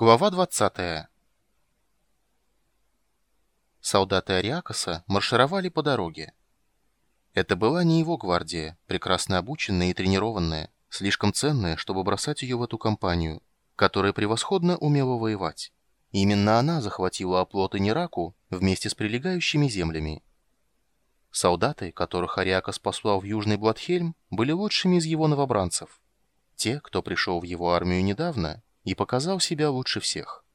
Глава 20. Солдаты Ариакоса маршировали по дороге. Это была не его гвардия, прекрасно обученная и тренированная, слишком ценная, чтобы бросать ее в эту компанию, которая превосходно умела воевать. Именно она захватила оплот Нираку вместе с прилегающими землями. Солдаты, которых Ариакос послал в Южный Бладхельм, были лучшими из его новобранцев. Те, кто пришел в его армию недавно, и показал себя лучше всех.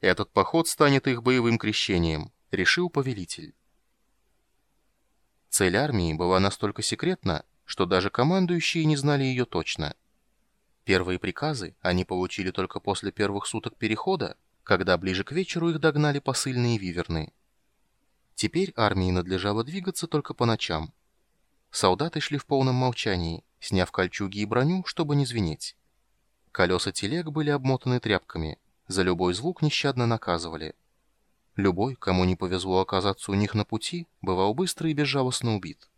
Этот поход станет их боевым крещением, решил повелитель. Цель армии была настолько секретна, что даже командующие не знали ее точно. Первые приказы они получили только после первых суток перехода, когда ближе к вечеру их догнали посыльные виверны. Теперь армии надлежало двигаться только по ночам. Солдаты шли в полном молчании, сняв кольчуги и броню, чтобы не звенеть. Колеса телег были обмотаны тряпками, за любой звук нещадно наказывали. Любой, кому не повезло оказаться у них на пути, бывал быстро и безжалостно убит.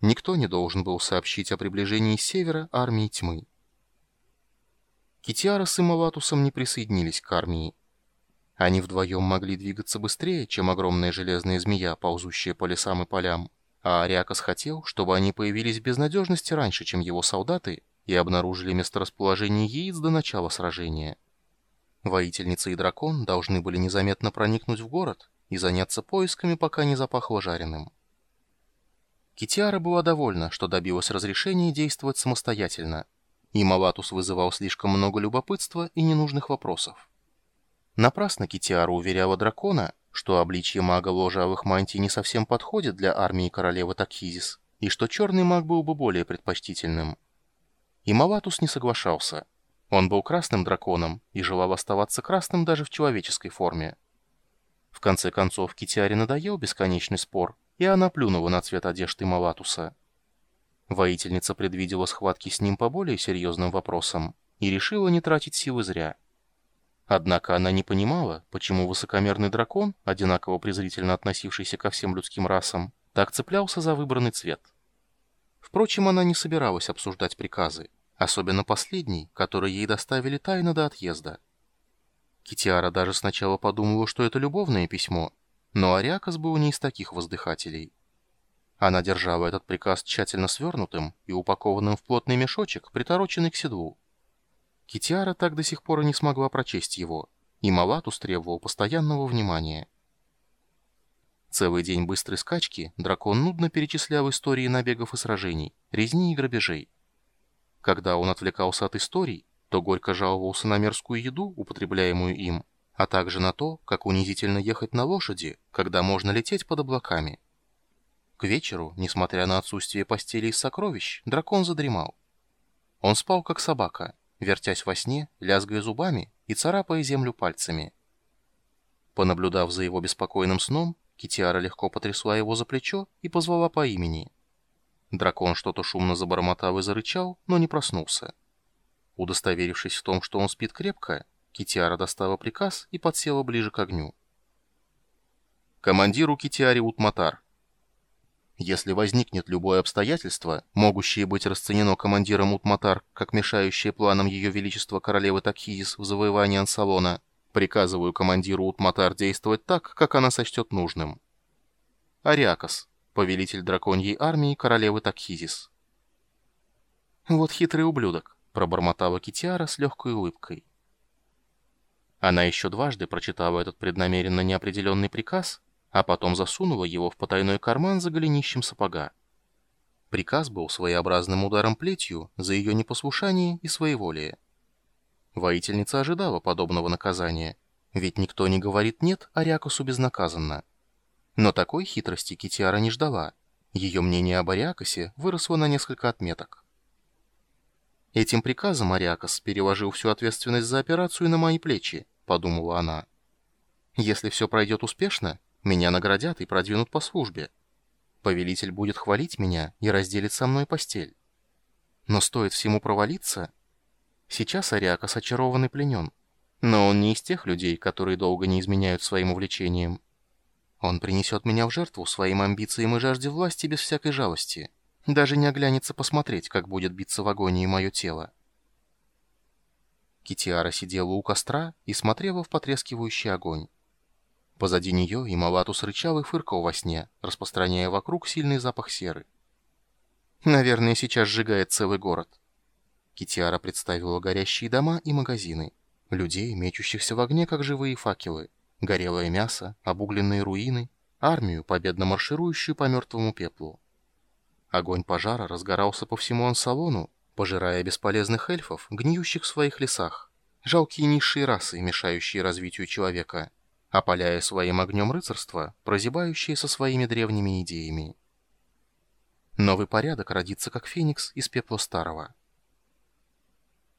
Никто не должен был сообщить о приближении с севера армии тьмы. Китиара с Ималатусом не присоединились к армии. Они вдвоем могли двигаться быстрее, чем огромная железная змея, ползущая по лесам и полям, а Ариакос хотел, чтобы они появились в безнадежности раньше, чем его солдаты, и обнаружили месторасположение яиц до начала сражения. Воительница и дракон должны были незаметно проникнуть в город и заняться поисками, пока не запахло жареным. Китиара была довольна, что добилась разрешения действовать самостоятельно, и Малатус вызывал слишком много любопытства и ненужных вопросов. Напрасно Китиара уверяла дракона, что обличье мага ложавых мантий не совсем подходит для армии королевы Такхизис, и что черный маг был бы более предпочтительным. И Малатус не соглашался. Он был красным драконом и желал оставаться красным даже в человеческой форме. В конце концов, Китиаре надоел бесконечный спор, и она плюнула на цвет одежды Малатуса. Воительница предвидела схватки с ним по более серьезным вопросам и решила не тратить силы зря. Однако она не понимала, почему высокомерный дракон, одинаково презрительно относившийся ко всем людским расам, так цеплялся за выбранный цвет. Впрочем, она не собиралась обсуждать приказы, особенно последний, который ей доставили тайно до отъезда. Китиара даже сначала подумала, что это любовное письмо, но Ариакас был не из таких воздыхателей. Она держала этот приказ тщательно свернутым и упакованным в плотный мешочек, притороченный к седлу. Китиара так до сих пор и не смогла прочесть его, и Малатус требовал постоянного внимания. Целый день быстрой скачки дракон нудно перечислял истории набегов и сражений, резни и грабежей. Когда он отвлекался от историй, то горько жаловался на мерзкую еду, употребляемую им, а также на то, как унизительно ехать на лошади, когда можно лететь под облаками. К вечеру, несмотря на отсутствие постели и сокровищ, дракон задремал. Он спал как собака, вертясь во сне, лязгая зубами и царапая землю пальцами. Понаблюдав за его беспокойным сном, Китиара легко потрясла его за плечо и позвала по имени. Дракон что-то шумно забормотал и зарычал, но не проснулся. Удостоверившись в том, что он спит крепко, Китиара достала приказ и подсела ближе к огню. Командиру Китиаре Утматар. Если возникнет любое обстоятельство, могущее быть расценено командиром Утматар как мешающее планам Ее Величества Королевы Такхизис в завоевании Ансалона, Приказываю командиру Утматар действовать так, как она сочтет нужным. Ариакас, повелитель драконьей армии королевы Такхизис. «Вот хитрый ублюдок», — пробормотала Китиара с легкой улыбкой. Она еще дважды прочитала этот преднамеренно неопределенный приказ, а потом засунула его в потайной карман за голенищем сапога. Приказ был своеобразным ударом плетью за ее непослушание и своеволие. Воительница ожидала подобного наказания, ведь никто не говорит «нет» Ариакусу безнаказанно. Но такой хитрости Китиара не ждала. Ее мнение об Ариакосе выросло на несколько отметок. «Этим приказом Ариакос переложил всю ответственность за операцию на мои плечи», — подумала она. «Если все пройдет успешно, меня наградят и продвинут по службе. Повелитель будет хвалить меня и разделит со мной постель. Но стоит всему провалиться...» Сейчас Ариакос очарован и пленен. Но он не из тех людей, которые долго не изменяют своим увлечениям. Он принесет меня в жертву своим амбициям и жажде власти без всякой жалости. Даже не оглянется посмотреть, как будет биться в агонии мое тело. Китиара сидела у костра и смотрела в потрескивающий огонь. Позади нее и Малатус рычал и фыркал во сне, распространяя вокруг сильный запах серы. Наверное, сейчас сжигает целый город. Китиара представила горящие дома и магазины, людей, мечущихся в огне, как живые факелы, горелое мясо, обугленные руины, армию, победно марширующую по мертвому пеплу. Огонь пожара разгорался по всему ансалону, пожирая бесполезных эльфов, гниющих в своих лесах, жалкие низшие расы, мешающие развитию человека, опаляя своим огнем рыцарство, прозябающие со своими древними идеями. Новый порядок родится, как феникс из пепла старого.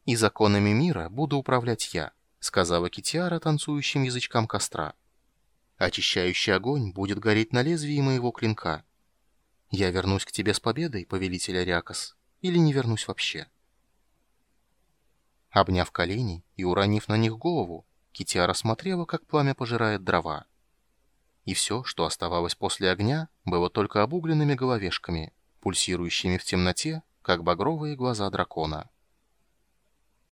«И законами мира буду управлять я», — сказала Китиара танцующим язычкам костра. «Очищающий огонь будет гореть на лезвии моего клинка. Я вернусь к тебе с победой, повелитель Ариакос, или не вернусь вообще?» Обняв колени и уронив на них голову, Китиара смотрела, как пламя пожирает дрова. И все, что оставалось после огня, было только обугленными головешками, пульсирующими в темноте, как багровые глаза дракона.